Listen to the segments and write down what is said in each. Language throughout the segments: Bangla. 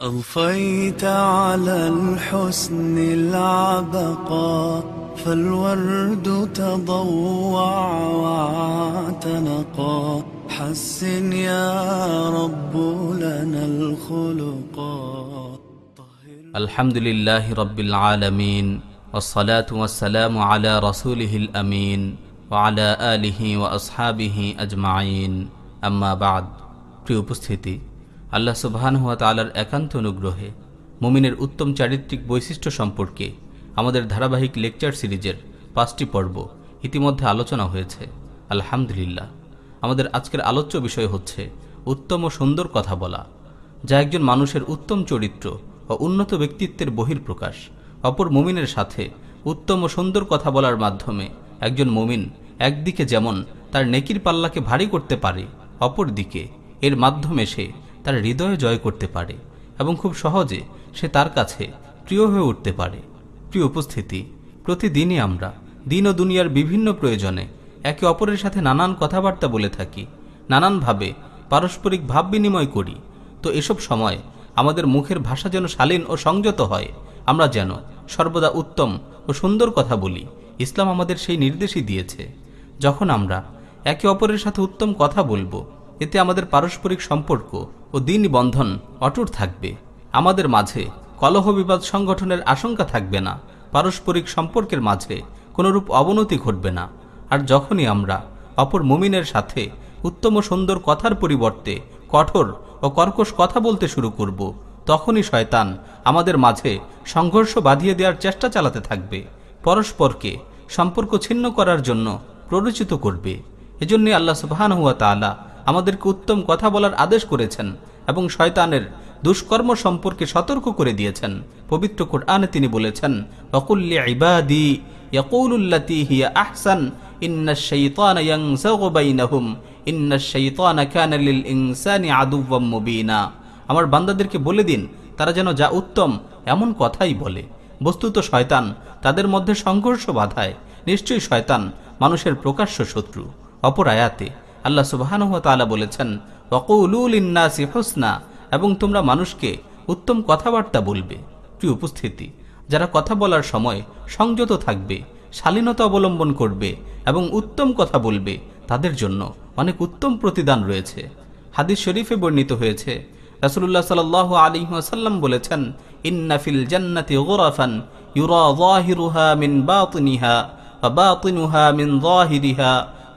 أضفيت على الحسن العبقى فالورد تضوع واعتنقا حسن يا رب لنا الخلقا الحمد لله رب العالمين والصلاة والسلام على رسوله الأمين وعلى آله وأصحابه أجمعين أما بعد প্রিয় উপস্থিতি আল্লাহ সুবহান হুয়া তালার একান্ত অনুগ্রহে মুমিনের উত্তম চারিত্রিক বৈশিষ্ট্য সম্পর্কে আমাদের ধারাবাহিক লেকচার সিরিজের পাঁচটি পর্ব ইতিমধ্যে আলোচনা হয়েছে। আলহামদুলিল্লাহ। আমাদের আজকের আলোচ্য বিষয় হচ্ছে উত্তম ও সুন্দর কথা বলা, যা একজন মানুষের উত্তম চরিত্র ও উন্নত ব্যক্তিত্বের বহির্প্রকাশ অপর মুমিনের সাথে উত্তম ও সুন্দর কথা বলার মাধ্যমে একজন মুমিন একদিকে যেমন তার নেকির পাল্লাকে ভারী করতে পারে, অপরদিকে এর মাধ্যমে সে তার হৃদয়ে জয় করতে পারে এবং খুব সহজে সে তার কাছে প্রিয় হয়ে উঠতে পারে। প্রিয় উপস্থিতি, প্রতিদিনই আমরা দিন ও দুনিয়ার বিভিন্ন প্রয়োজনে একে অপরের সাথে নানান কথাবার্তা বলে থাকি, নানানভাবে পারস্পরিক ভাব বিনিময় করি। তো এসব সময় আমাদের মুখের ভাষা যেন শালীন ও সংযত হয়, আমরা যেন সর্বদা উত্তম ও সুন্দর কথা বলি, ইসলাম আমাদের সেই নির্দেশই দিয়েছে। যখন আমরা একে অপরের সাথে উত্তম কথা বলব এতে আমাদের পারস্পরিক সম্পর্ক ও দিন বন্ধন অটুট থাকবে। আমাদের মাঝে কলহ বিবাদ সংগঠনের আশঙ্কা থাকবে না। পারস্পরিক সম্পর্কের মাঝে কোনরূপ অবনতি ঘটবে না। আর যখনই আমরা অপর মুমিনের সাথে উত্তম সুন্দর কথার পরিবর্তে কঠোর ও কর্কশ কথা বলতে শুরু করব, তখনই শয়তান আমাদের মাঝে সংঘর্ষ বাঁধিয়ে দেওয়ার চেষ্টা চালাতে থাকবে। পরস্পরকে সম্পর্ক ছিন্ন করার জন্য প্ররোচিত করবে। এজন্যই আল্লাহ সুবাহান হুয়া তালা আমাদেরকে উত্তম কথা বলার আদেশ করেছেন এবং শয়তানের দুষ্কর্ম সম্পর্কে সতর্ক করে দিয়েছেন। পবিত্র কোরআনে তিনি বলেছেন অকুল্লি হিয়া আমার বান্দাদেরকে বলে দিন, তারা যেন যা উত্তম এমন কথাই বলে। বস্তুত শয়তান তাদের মধ্যে সংঘর্ষ বাধায়, নিশ্চয়ই শয়তান মানুষের প্রকাশ্য শত্রু। অপর আয়াতে আল্লাহ সুবাহ বলেছেন ওকুলিন্নাসি হোসনা এবং তোমরা মানুষকে উত্তম কথাবার্তা বলবে। প্রিয় উপস্থিতি, যারা কথা বলার সময় সংযত থাকবে, শালীনতা অবলম্বন করবে এবং উত্তম কথা বলবে, তাদের জন্য অনেক উত্তম প্রতিদান রয়েছে। হাদিস শরীফে বর্ণিত হয়েছে রাসুল্লাহ সাল আলী বলেছেন ইন্নাফিল জান্নাতি গোরাফান ইউরা জাহিরুহা মিন বা মিন জাহিরিহা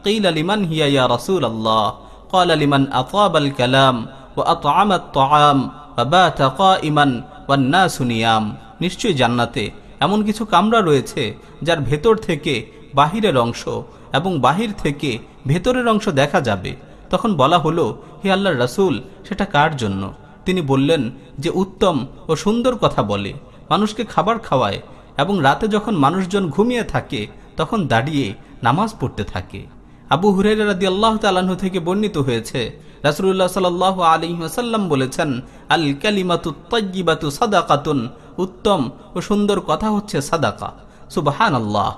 قيل لمن هي يا رسول الله قال لمن أطاب الكلام وأطعم الطعام وبات قائما والناس نيام নিশ্চয়ই জান্নাতে এমন কিছু কামরা রয়েছে যার ভেতর থেকে বাহিরের অংশ এবং বাহির থেকে ভেতরের অংশ দেখা যাবে তখন বলা হলো হে আল্লাহর রাসূল সেটা কার জন্য তিনি বললেন যে উত্তম ও সুন্দর কথা বলে মানুষকে খাবার খাওয়ায় এবং রাতে যখন মানুষজন ঘুমিয়ে থাকে তখন দাঁড়িয়ে নামাজ পড়তে থাকে আবু হুরের রাদি আল্লাহ তালাহ থেকে বর্ণিত হয়েছে রাসুল্লাহ সাল আলী ওসাল্লাম বলেছেন, আল কালিমাতু তজ্জিবাতু সাদাকাতুন উত্তম ও সুন্দর কথা হচ্ছে সাদাকা। সুবাহান আল্লাহ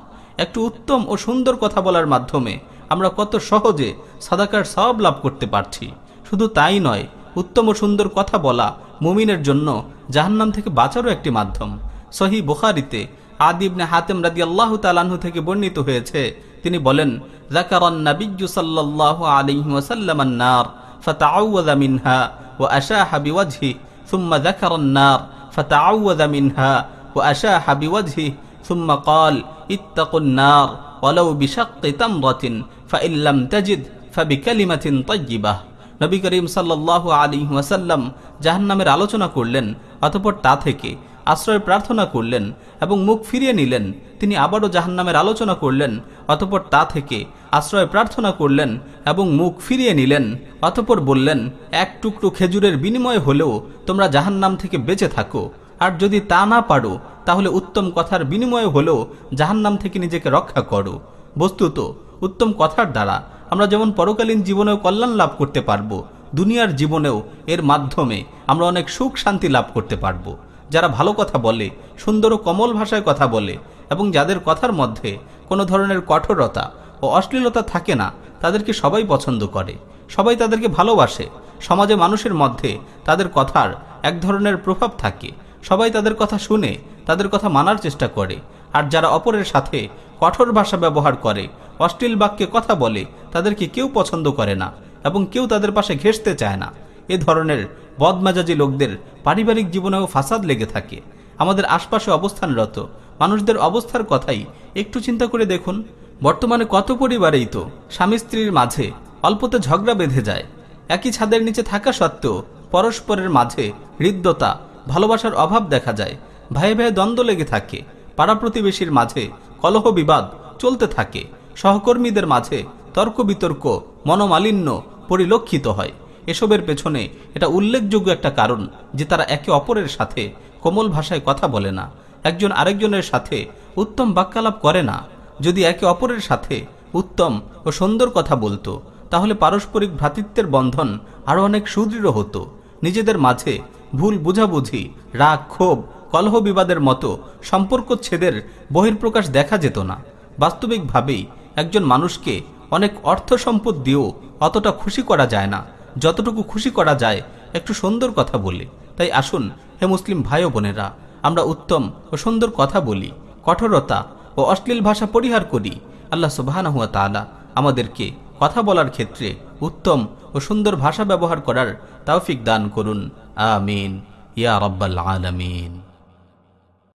একটু উত্তম ও সুন্দর কথা বলার মাধ্যমে আমরা কত সহজে সাদাকার সব লাভ করতে পারছি। শুধু তাই নয়, উত্তম ও সুন্দর কথা বলা মুমিনের জন্য জাহান্নাম থেকে বাঁচারও একটি মাধ্যম। সহি বুখারিতে আদিবনে হাতেম রাদি আল্লাহ তালাহু থেকে বর্ণিত হয়েছে তিনি বলেন জাকারান নাবিজ্জু সাল্লাল্লাহু আলাইহি ওয়াসাল্লাম النار فتعوذ منها وأشاح بوجهه ثم ذكر النار فتعوذ منها وأشاح بوجهه ثم قال اتقوا النار ولو بشق تمرة فإن لم تجد فبكلمة طيبة নবী করিম সাল্লাহ আলী ওয়াসাল্লাম জাহান্নামের আলোচনা করলেন অতপর তা থেকে আশ্রয় প্রার্থনা করলেন এবং মুখ ফিরিয়ে নিলেন। তিনি আবারও জাহান্নামের আলোচনা করলেন, অতপর তা থেকে আশ্রয় প্রার্থনা করলেন এবং মুখ ফিরিয়ে নিলেন, অতপর বললেন, এক টুকরো খেজুরের বিনিময়ে হলেও তোমরা জাহান্নাম থেকে বেঁচে থাকো। আর যদি তা না পারো, তাহলে উত্তম কথার বিনিময়ে হলেও জাহান্নাম থেকে নিজেকে রক্ষা করো। বস্তুত, উত্তম কথার দ্বারা আমরা যেমন পরকালীন জীবনেও কল্যাণ লাভ করতে পারব, দুনিয়ার জীবনেও এর মাধ্যমে আমরা অনেক সুখ শান্তি লাভ করতে পারব। যারা ভালো কথা বলে, সুন্দর ও কমল ভাষায় কথা বলে, এবং যাদের কথার মধ্যে কোনো ধরনের কঠোরতা ও অশ্লীলতা থাকে না, তাদেরকে সবাই পছন্দ করে, সবাই তাদেরকে ভালোবাসে। সমাজে মানুষের মধ্যে তাদের কথার এক ধরনের প্রভাব থাকে। সবাই তাদের কথা শুনে, তাদের কথা মানার চেষ্টা করে, আর যারা অপরের সাথে কঠোর ভাষা ব্যবহার করে, অশ্লীল বাক্যে কথা বলে, তাদেরকে কেউ পছন্দ করে না, এবং কেউ তাদের পাশে ঘেঁষতে চায় না। এ ধরনের বদমেজাজি লোকদের পারিবারিক জীবনেও ফাসাদ লেগে থাকে। আমাদের আশপাশে অবস্থানরত মানুষদের অবস্থার কথাই একটু চিন্তা করে দেখুন। বর্তমানে কত পরিবারেই তো স্বামী স্ত্রীর মাঝে অল্পতে ঝগড়া বেঁধে যায়। একই ছাদের নিচে থাকা সত্ত্বেও পরস্পরের মাঝে হৃদ্যতা, ভালোবাসার অভাব দেখা যায়। ভাইয়ে ভাইয়ে দ্বন্দ্ব লেগে থাকে। পাড়া প্রতিবেশীর মাঝে কলহ বিবাদ চলতে থাকে। সহকর্মীদের মাঝে তর্ক বিতর্ক, মনোমালিন্য পরিলক্ষিত হয়। এসবের পেছনে এটা উল্লেখযোগ্য একটা কারণ যে তারা একে অপরের সাথে কোমল ভাষায় কথা বলে না। একজন আরেকজনের সাথে উত্তম বাক্যালাপ করে না। যদি একে অপরের সাথে উত্তম ও সুন্দর কথা বলতো, তাহলে পারস্পরিক ভ্রাতৃত্বের বন্ধন আরও অনেক সুদৃঢ় হতো। নিজেদের মাঝে ভুল বুঝাবুঝি, রাগ, ক্ষোভ, কলহ বিবাদের মতো সম্পর্ক ছেদের বহির্প্রকাশ দেখা যেত না। বাস্তবিকভাবেই একজন মানুষকে অনেক অর্থ সম্পদ দিয়েও অতটা খুশি করা যায় না। যতটুকু খুশি করা যায়, একটু সুন্দর কথা বলে। তাই আসুন, হে মুসলিম ভাই বোনেরা, আমরা উত্তম ও সুন্দর কথা বলি, কঠোরতা ও অশ্লীল ভাষা পরিহার করি। আল্লাহ সুবাহানহুয়া তালা আমাদেরকে কথা বলার ক্ষেত্রে উত্তম ও সুন্দর ভাষা ব্যবহার করার তৌফিক দান করুন। আমিন। ইয়া রব্বাল আলামিন।